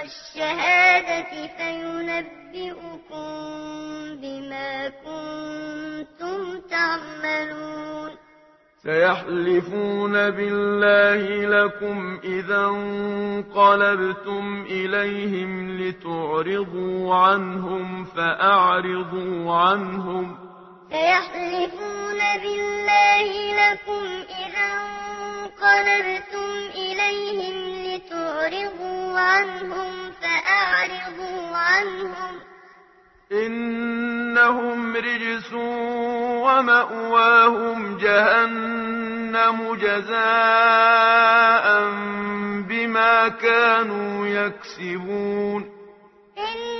والشهادة فينبئكم بما كنتم تعملون. سيحلفون بالله لكم إذا انقلبتم إليهم لتعرضوا عنهم فأعرضوا عنهم. سيحلفون بالله لكم إذا انقلبتم إليهم فأعرضوا عنهم فأعرضوا عنهم. إنهم رجس ومأواهم جهنم جزاء بما كانوا يكسبون. إن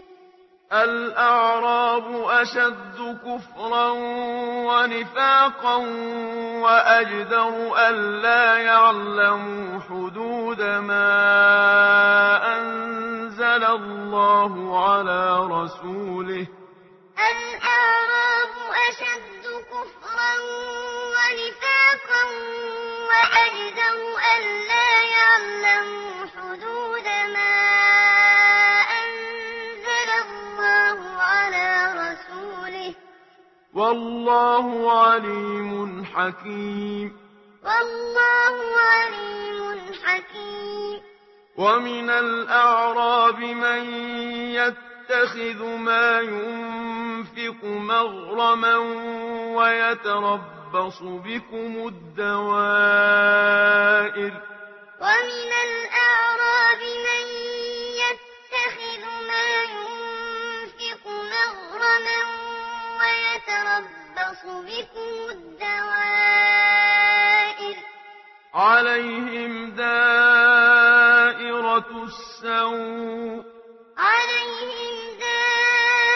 الأعراب أشد كفرا ونفاقا وأجدر ألا يعلموا حدود ما والله عليم حكيم والله عليم حكيم ومن الأعراب من يتخذ ما ينفق مغرما ويتربص بكم الدوائر ومن الأعراب من تَخْسُفُ بِكُمُ الدَّوَائِرُ عَلَيْهِمْ دَائِرَةُ السَّوْءِ عَلَيْهِمْ دَائِرَةُ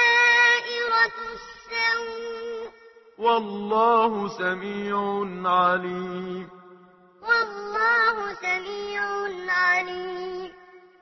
السَّوْءِ وَاللَّهُ سَمِيعٌ عَلِيمٌ وَاللَّهُ سَمِيعٌ عَلِيمٌ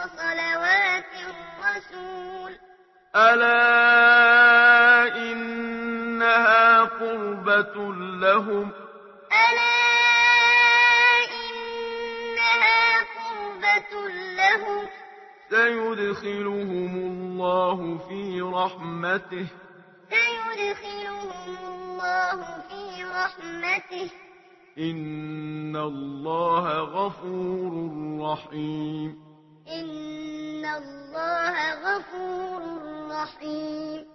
وصلوات الرسول. ألا إنها قربة لهم؟ ألا إنها قربة لهم. سيدخلهم الله في رحمته. سيدخلهم الله في رحمته. إن الله غفور رحيم. إن الله غفور رحيم